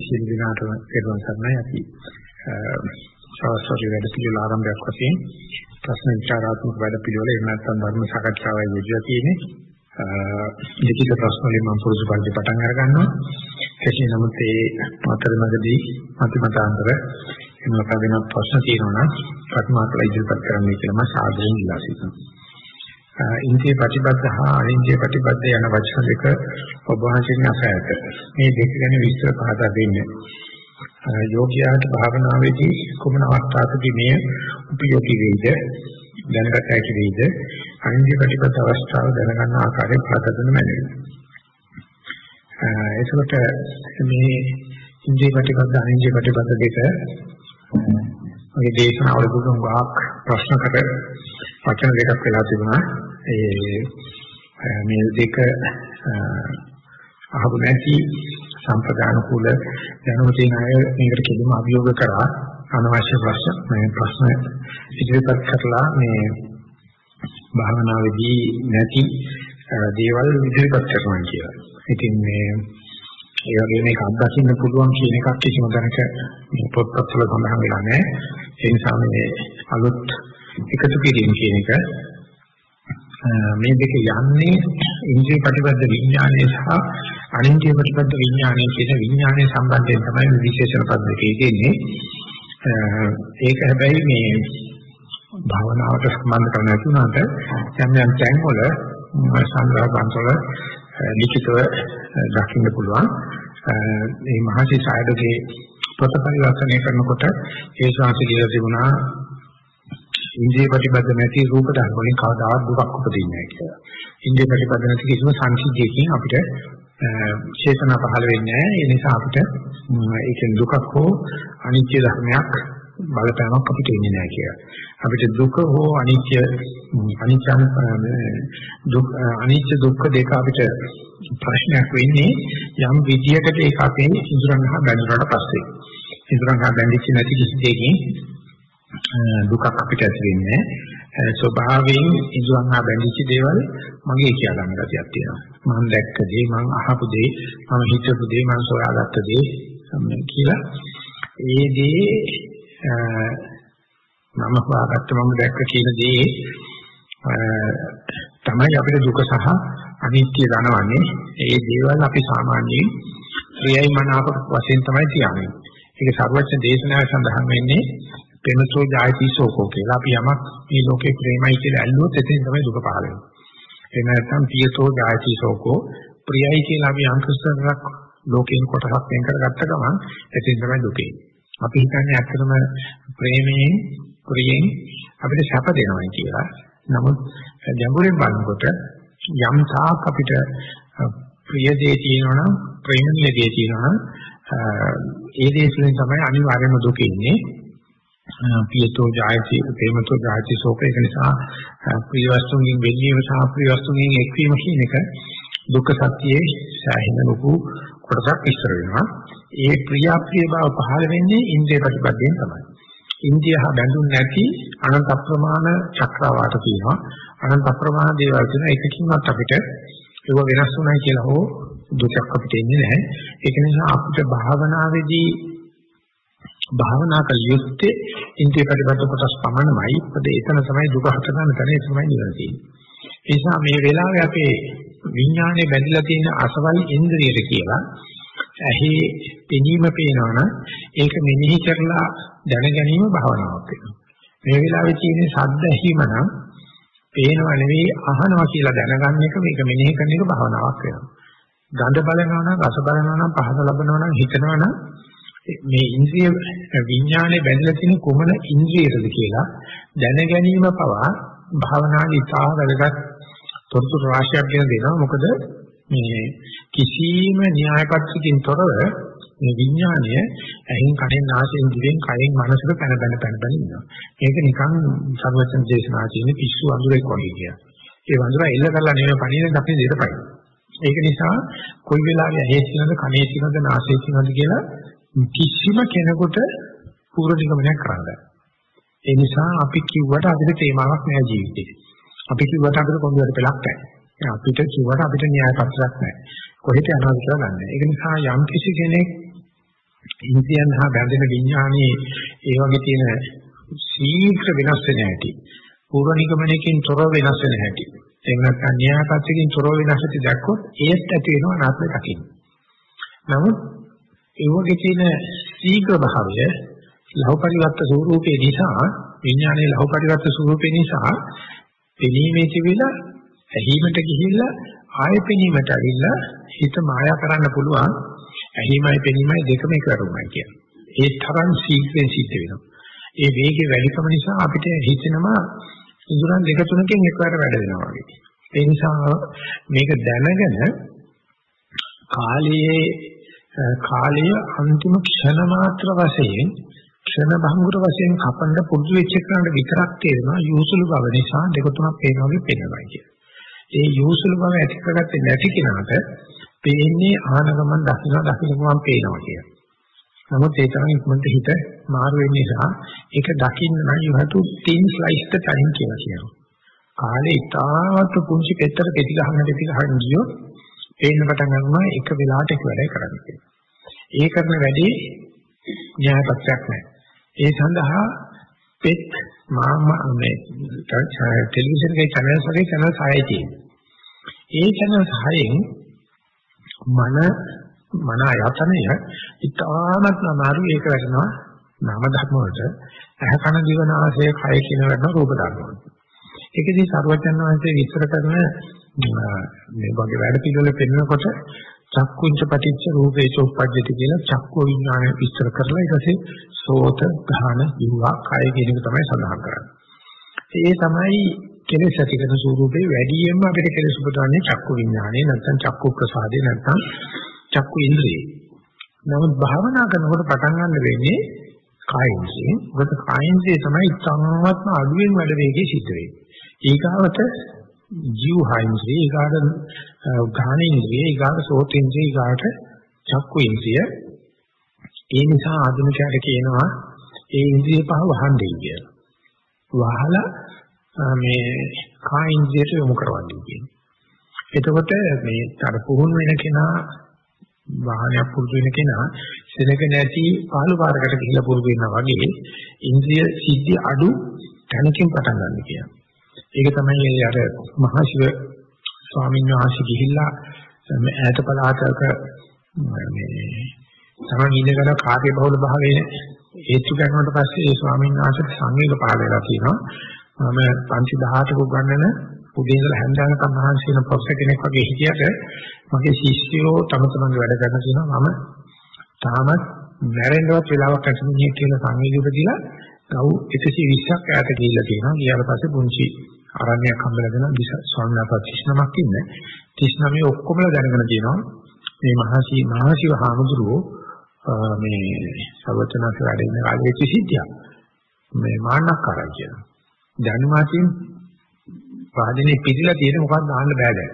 සියලු දෙනාටම පෙරවන් සර්ණයි. අපි සවස්වරි වැඩ පිළිවෙල ආරම්භයක් වශයෙන් ප්‍රශ්න විචාරාත්මක වැඩ පිළිවෙල එහෙම නැත්නම් ධර්ම සාකච්ඡාවයි යෙදලා තියෙන්නේ. ලිඛිත ප්‍රශ්න වලින් මම පුරුදු පරිදි පටන් අර ගන්නවා කෙසේ නමුත් ඒ අතරමැදදී මතිමතාන්තර එහෙම නැත්නම් වෙනත් ප්‍රශ්න තියෙනවා නම් ප්‍රතිමාකල ඉදිරිපත් කරන්න කියලා මම සාදරයෙන් ඉල්ලා සිටිනවා ඉන්දිය ප්‍රතිබද්ධ හා අනින්දිය ප්‍රතිබද්ධ යන වචන දෙක ඔබ වහන්සේගෙන් අසහැත. මේ දෙක ගැන විස්තර පහදා දෙන්න. යෝගියාට භාවනාවේදී කුමන අවස්ථාවකදී මේ උපයෝගී වේද දැනගත හැකි වේද අනින්දිය ප්‍රතිබද්ධ අවස්ථාව දැනගන්න ආකාරය පහදා දෙන්න මැනවි. ඒකට මේ ඉන්දිය ප්‍රතිබද්ධ අනින්දිය ප්‍රතිබද්ධ දෙක මගේ දේශනාවල දුක ගාක් ප්‍රශ්නකට වචන දෙකක් වෙලා තිබුණා. ඒ මේ දෙක අහු නැති සම්ප්‍රදාන කුල දැනුම තියෙන අය මේකට කිසිම අභියෝග කරා අනවශ්‍ය ප්‍රශ්න මේ ප්‍රශ්න ඉදිරිපත් කරලා මේ භාවනාවේදී නැති දේවල් ඉදිරිපත් කරනවා කියලා. ඉතින් මේ ඒ වගේ මේක අත්දකින්න පුළුවන් කියන එකක් කිසිම දැනක පොත්පත්වල සඳහන් වෙලා නැහැ. ඒ නිසා මේ අලුත් එකතු කිරීම කියන එක මේ දෙක යන්නේ ඉන්ද්‍රිය ප්‍රතිබද්ධ විඥානය සහ අනින්ද්‍රිය ප්‍රතිබද්ධ විඥානය කියන විඥානය සම්බන්ධයෙන් තමයි විශේෂණ පද්ධතිය තියෙන්නේ. ඒක හැබැයි මේ භාවනාවට සම්බන්ධ කරන්නේ නැතුණාට යම් යම් තැන්වල සංග්‍රහයන්වල ලිඛිතව දකින්න පුළුවන්. මේ මහසි සායදගේ පොත පරිවර්තනය කරනකොට ඒ ශාස්ත්‍රීය කියලා තිබුණා ඉන්ද්‍රිය ප්‍රතිබද්ධ නැති රූප ධර්ම වලින් කවදාවත් දුකක් උපදින්නේ නැහැ කියලා. ඉන්ද්‍රිය ප්‍රතිබද්ධ නැති කිසිම සංසිද්ධියකින් අපිට චේතනා පහළ වෙන්නේ නැහැ. ඒ නිසා අපිට ඒකෙන් දුකක් හෝ අනිත්‍ය ධර්මයක් බලපෑමක් අපිට එන්නේ නැහැ කියලා. අපිට දුක හෝ අනිත්‍ය අනිච්චන් දුක් අනිත්‍ය දුක්ඛ දෙක අපිට ප්‍රශ්නයක් වෙන්නේ යම් විදියකට ඒක අපේ ඉඳුරන් හා බැඳුනට පස්සේ. ඉඳුරන් හා බැඳිච්ච නැති කිසි දෙයකින් දුකක් අපිට ඇති වෙන්නේ ස්වභාවයෙන් ඉඳුරන් හා බැඳිච්ච දේවල් මගේ කියලා ගන්න ගතියක් තියෙනවා. මම දැක්ක දේ මම අහපු දේ මම හිතපු දේ මම සොයාගත්ත දේ කියලා. ඒ දේ මම හොයාගත්ත මම දැක්ක කියන දේ තමයි අපිට දුක සහ අනිත්‍ය දනවන්නේ. ඒ දේවල් අපි සාමාන්‍යයෙන් ප්‍රියයි මනාප වශයෙන් තමයි තියන්නේ ඒක සර්වඥ දේශනාවේ සඳහන් වෙන්නේ පෙනසෝ ජායති සෝකෝ කියලා. අපි යමක් මේ ලෝකේ ප්‍රේමයි කියලා ඇල්ලුවොත් එතෙන් තමයි දුක පහළ වෙන්නේ. ඒ නැත්නම් පියසෝ ජායති සෝකෝ ප්‍රියයි කියලා අපි අංකුස්තරක් ලෝකයෙන් කොටසක් වෙන් කරගත්ත ගමන් එතෙන් තමයි දුකේ. අපි හිතන්නේ ඇත්තටම ප්‍රේමයෙන් ප්‍රියෙන් අපිට සැප දෙනවා කියලා. නමුත් ගැඹුරින් බලනකොට යම් තාක් අපිට ප්‍රිය දේ තියෙනවනම් ප්‍රේමීය දේ තියෙනවනම් ඒ දේශයෙන් තමයි අනිවාර්යයෙන්ම දුක ඉන්නේ. පියතෝ ජායති ප්‍රේමතෝ ජායති සෝක ඒක නිසා ප්‍රිය වස්තුන්ගෙන් වෙන්වීම සහ ප්‍රිය වස්තුන්ගෙන් එක්වීම කියන එක දුක්ඛ සත්‍යයේ සාහින ලොකු කොටසක් ඉස්සර වෙනවා. ඒ ප්‍රිය ප්‍රිය බව පහළ වෙන්නේ ඉන්ද්‍රිය ප්‍රතිපදයෙන් තමයි. ඉන්ද්‍රිය හා බැඳුන් නැති අනන්ත ප්‍රමාණ චක්‍රවාට තියෙනවා. අනන්ත ප්‍රමාණ දේවල් තියෙන එකකින්වත් අපිට ඒව වෙනස් වුණයි කියලා හෝ දුකක් අපිට එන්නේ නැහැ. ඒක නිසා අපිට භාවනාවේදී භාවනා කළ යුත්තේ ඉන්ද්‍රිය ප්‍රතිපද කොටස් පමණමයි. ඒකද එතන තමයි දුක හටගන්න තැන ඒ තමයි නිවන තියෙන්නේ. ඒ නිසා මේ වෙලාවේ අපේ විඥානේ බැඳිලා තියෙන අසවල් ඉන්ද්‍රියට කියලා ඇහි පෙනීම පේනවනම් ඒක මෙනෙහි කරලා දැන ගැනීම භාවනාවක් වෙනවා. මේ වෙලාවේ තියෙන ශබ්ද ඇහිම නම් පේනව නෙවෙයි අහනවා කියලා දැනගන්න එක මේක මෙනෙහි කරන එක භාවනාවක් වෙනවා. ගඳ බලනවා නම් රස බලනවා නම් පහස ලබනවා නම් හිතනවා නම් මේ ඉන්ද්‍රිය විඥානේ බැඳලා තියෙන කොමන ඉන්ද්‍රියද කියලා දැන ගැනීම පවා භාවනාවේ ඉතා වැදගත් තොරතුරු රාශියක් ගෙන දෙනවා. මොකද මේ කිසිම න්‍යායපත්‍රකින් තොරව මේ විඥානය ඇහින් කනෙන් නාසයෙන් දිවෙන් කයෙන් මනසට පැන පැන පැන පැන ඉන්නවා. මේක නිකන් සර්වචන් දේශනා කියන පිස්සු අඳුරේ කොහේ කියලා. ඒ වඳුර එල්ල කරලා නෙවෙයි පණින අපි දෙරපයි ඒක නිසා කොයි වෙලාවෙ ඇහි සිනද කනේ සිනද නාසයේ සිනද කියලා කිසිම කෙනෙකුට පූර්ව නිගමනයක් කරන්න බෑ. ඒ නිසා අපි කිව්වට අපිට තේමාවක් නෑ ජීවිතේ. අපි කිව්වට අපිට කොන්දේට පළක් නැහැ. අපිට කිව්වට අපිට න්‍යාය පත්‍රයක් නැහැ. කොහෙට යනවද කියලා දන්නේ නැහැ. ඒක නිසා යම් කිසි කෙනෙක් ඉන්ද්‍රියන් හා බැඳෙන විඥානයේ ඒ වගේ තියෙන ශීඝ්‍ර වෙනස් වෙන හැටි පූර්ව නිගමනයකින් තොරව වෙනස් වෙන හැටි එහෙම නැත්නම් න්‍යායපත්‍යකින් තොරව වෙනස් වෙති දැක්කොත් ඒත් ඇති වෙනවා අනාත්මය දකින්න. නමුත් ඒ වගේ තියෙන ශීඝ්‍ර භාවය ලහු පරිවර්ත ස්වරූපේ නිසා විඥානයේ ලහු පරිවර්ත ස්වරූපේ නිසා පෙනීමේ තිබිලා ඇහිමට ගිහිල්ලා ආය පෙනීමට ඇවිල්ලා හිත මායා කරන්න පුළුවන් ඇහිමයි පෙනීමයි දෙකම එකවරුමයි කියන. ඒ තරම් ශීඝ්‍රයෙන් සිද්ධ වෙනවා. ඒ වේගය වැඩිකම නිසා අපිට හිතෙනවා ඉඳුරන් දෙක තුනකින් එකවර වැඩ වෙනවා වගේ. ඒ නිසා මේක දැනගෙන කාලයේ කාලයේ අන්තිම ක්ෂණ මාත්‍ර වශයෙන් ක්ෂණ භංගුර වශයෙන් කපන්න පුරුදු වෙච්ච කෙනාට විතරක් තේරෙනවා යොසුළු බව නිසා දෙක තුනක් පේනවා වගේ පේනවා කියන. ඒ යොසුළු බව ඇති කරගත්තේ නැති කෙනාට පේන්නේ ආන ගමන් දකින්න දකින්න ගමන් පේනවා කියන. නමුත් ඒ තරම් ඉක්මනට හිත මාරු වෙන නිසා ඒක දකින්න නම් you have to thin slice the time කියලා කියනවා. කාලේ ඉතාමත් පුංචි පෙත්තර කෙටි ගහන්න කෙටි ගහන්න ගියොත් පේන්න පටන් ගන්නවා එක වෙලාවට එක වැඩේ කරන්න කියලා. ඒ කරන වැඩේ න්‍යායපත්‍යක් නැහැ. ඒ සඳහා පෙත් මාම මේ ටෙලිවිෂන් එකේ channel එකේ channel 6යි තියෙන්නේ. ඒ channel 6න් මන මන ආයතනය ඉතාමත් අමාරු ඒක වෙනවා නාම ධර්ම වලට ඇහ කන දිව නාසය කය කියන වෙන රූප ධර්ම වලට. ඒකදී සර්වඥාන් වහන්සේ විස්තර කරන මේ වගේ වැඩ පිළිවෙල පෙන්වනකොට චක්කුංච පටිච්ච රූපේ චොප්පජ්ජති කියලා චක්කෝ විඥානය විස්තර කරලා ඊට පස්සේ සෝත ධාන ජීවා කය කියන එක තමයි සඳහන් කරන්නේ. ඒ තමයි කෙලෙස් ඇති කරන ස්වරූපේ වැඩියෙන්ම අපිට කෙලෙස් උපදවන්නේ චක්කු විඥානේ නැත්නම් චක්කු ප්‍රසාදේ නැත්නම් චක්කු ඉන්ද්‍රියේ. නමුත් භාවනා කරනකොට පටන් ගන්න වෙන්නේ කායින්සියෙන්. මොකද කායින්සිය තමයි සම්මත්ම අඩුවෙන් වැඩ වේගයේ සිද්ධ වෙන්නේ. ඊගාවට ජීවහයින්සිය, ඊගාට ඝානේන්ද්‍රිය, ඊගාට සෝතේන්ද්‍රිය, ඊගාට චක්කු ඉන්ද්‍රිය. ඒ නිසා ආධුනිකයට කියනවා ඒ ඉන්ද්‍රිය පහ වහන්නේ කියලා. වහලා මේ කායින්ද්‍රියට යොමු කරවන්නේ කියනවා. එතකොට මේ අර පුහුණු වෙන කෙනා වාහනයක් පුරුදු වෙන කෙනා සෙනග නැති පාළු පාරකට ගිහිල්ලා පුරුදු වෙනවා වගේ ඉන්ද්‍රිය සිද්ධි අඩු තැනකින් පටන් ගන්න කියනවා. ඒක තමයි අර මහා ශිව ස්වාමීන් වහන්සේ ගිහිල්ලා මේ ඈත පළාතක මේ තමන් ඉඳගෙන කාර්ය බහුල භාවයේ හේතු ගන්නවට පස්සේ ඒ ස්වාමීන් වහන්සේට සංවේග පහළ වෙලා තියෙනවා. මම පන්ති 18ක උගන්වන උදේ ඉඳලා හැන්දෑවකම් මහන්සි වෙන ප්‍රොෆෙසර් කෙනෙක් වගේ හිටියට මගේ ශිෂ්‍යයෝ තම තමන්ගේ වැඩ කරන කියනවා මම තාමත් මැරෙන්නවත් වෙලාවක් නැතිනේ කියලා සංවේගය උපදීලා ගව් 120ක් ඈත ගිහිල්ලා තියෙනවා. ඊට පස්සේ පුංචි ආරණ්‍යයක් හම්බෙලා දෙනවා ස්වාමීනාපත් 39ක් ඉන්න. 39 ඔක්කොමලා දැනගෙන තියෙනවා. මේ මහසි මහසිව හාමුදුරුවෝ මේ සවචනස වැඩ ඉන්න කාලේ සිද්ධියක්. මේ මාන්නක්කාරයි කියනවා. දැනුමාසින් වාදනේ පිළිලා තියෙන මොකක්ද දාන්න බෑ දැන්.